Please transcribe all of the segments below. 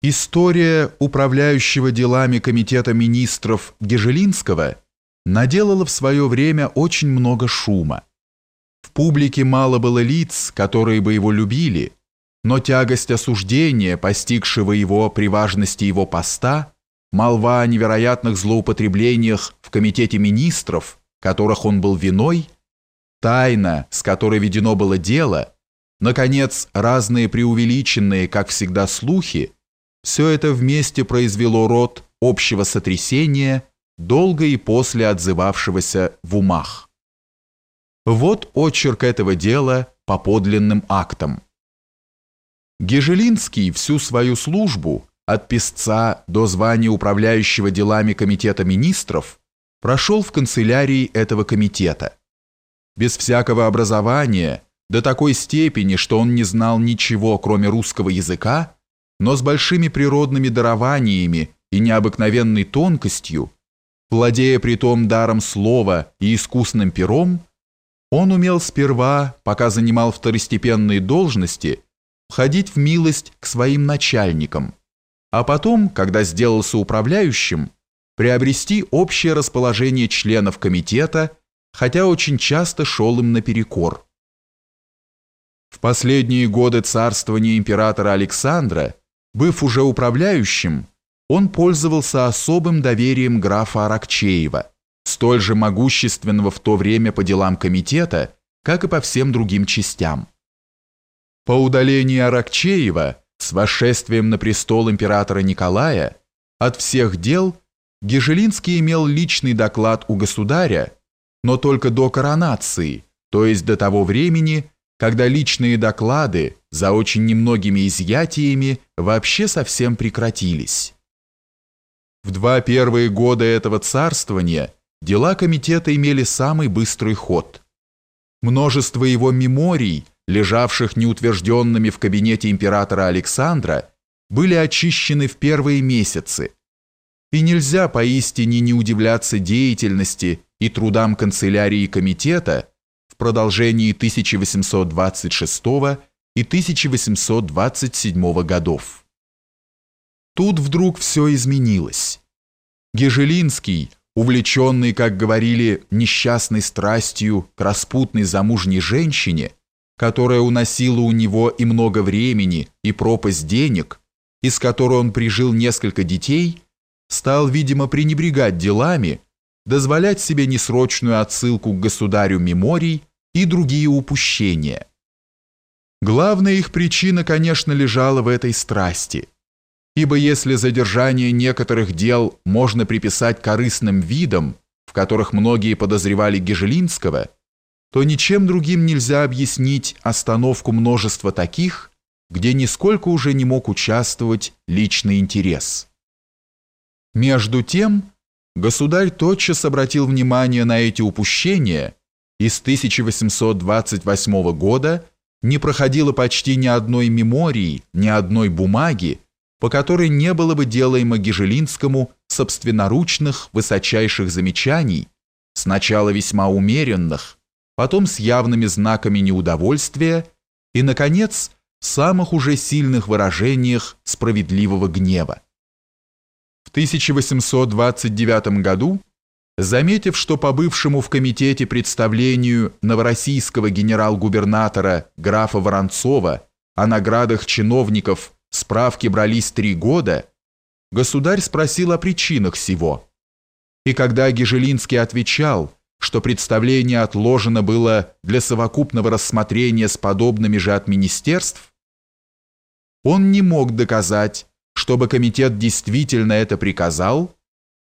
История управляющего делами Комитета министров Гежелинского наделала в свое время очень много шума. В публике мало было лиц, которые бы его любили, но тягость осуждения, постигшего его при важности его поста, молва о невероятных злоупотреблениях в Комитете министров, которых он был виной, тайна, с которой ведено было дело, наконец, разные преувеличенные, как всегда, слухи, все это вместе произвело род общего сотрясения, долго и после отзывавшегося в умах. Вот очерк этого дела по подлинным актам. Гежелинский всю свою службу, от писца до звания управляющего делами Комитета министров, прошел в канцелярии этого комитета. Без всякого образования, до такой степени, что он не знал ничего, кроме русского языка, но с большими природными дарованиями и необыкновенной тонкостью, владея притом даром слова и искусным пером, он умел сперва, пока занимал второстепенные должности, входить в милость к своим начальникам, а потом, когда сделался управляющим, приобрести общее расположение членов комитета, хотя очень часто шел им наперекор. В последние годы царствования императора Александра Быв уже управляющим, он пользовался особым доверием графа Аракчеева, столь же могущественного в то время по делам комитета, как и по всем другим частям. По удалении Аракчеева с восшествием на престол императора Николая от всех дел Гежелинский имел личный доклад у государя, но только до коронации, то есть до того времени, когда личные доклады за очень немногими изъятиями вообще совсем прекратились. В два первые года этого царствования дела комитета имели самый быстрый ход. Множество его меморий, лежавших неутвержденными в кабинете императора Александра, были очищены в первые месяцы, и нельзя поистине не удивляться деятельности и трудам канцелярии комитета, продолжении 1826 и 1827 годов. Тут вдруг все изменилось. Гежелинский, увлеченный, как говорили, несчастной страстью к распутной замужней женщине, которая уносила у него и много времени, и пропасть денег, из которой он прижил несколько детей, стал, видимо, пренебрегать делами, дозволять себе несрочную отсылку к государю меморий и другие упущения. Главная их причина, конечно, лежала в этой страсти. Ибо если задержание некоторых дел можно приписать корыстным видам, в которых многие подозревали Гежелинского, то ничем другим нельзя объяснить остановку множества таких, где нисколько уже не мог участвовать личный интерес. Между тем, государь тотчас обратил внимание на эти упущения и с 1828 года не проходило почти ни одной мемории, ни одной бумаги, по которой не было бы делаемо Гежелинскому собственноручных высочайших замечаний, сначала весьма умеренных, потом с явными знаками неудовольствия и, наконец, в самых уже сильных выражениях справедливого гнева. В 1829 году Заметив, что по бывшему в комитете представлению новороссийского генерал-губернатора графа Воронцова о наградах чиновников справки брались три года, государь спросил о причинах всего. И когда Гежелинский отвечал, что представление отложено было для совокупного рассмотрения с подобными же от министерств, он не мог доказать, чтобы комитет действительно это приказал,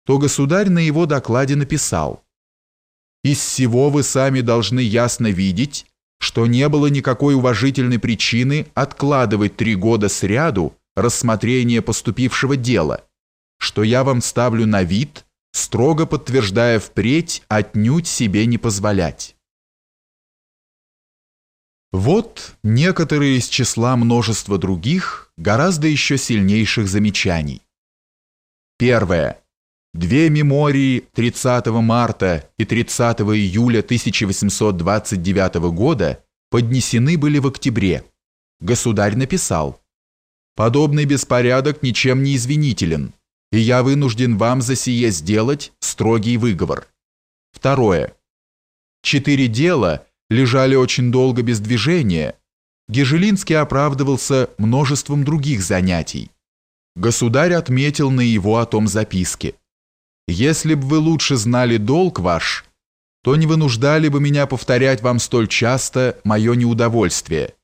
то государь на его докладе написал «Из всего вы сами должны ясно видеть, что не было никакой уважительной причины откладывать три года сряду рассмотрение поступившего дела, что я вам ставлю на вид, строго подтверждая впредь отнюдь себе не позволять». Вот некоторые из числа множества других, гораздо еще сильнейших замечаний. Первое. Две мемории 30 марта и 30 июля 1829 года поднесены были в октябре. Государь написал Подобный беспорядок ничем не извинителен, и я вынужден вам за сие сделать строгий выговор. Второе. Четыре дела лежали очень долго без движения. Гежелинский оправдывался множеством других занятий. Государь отметил на его о том записке. «Если б вы лучше знали долг ваш, то не вынуждали бы меня повторять вам столь часто мое неудовольствие.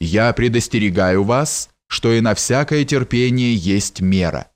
Я предостерегаю вас, что и на всякое терпение есть мера».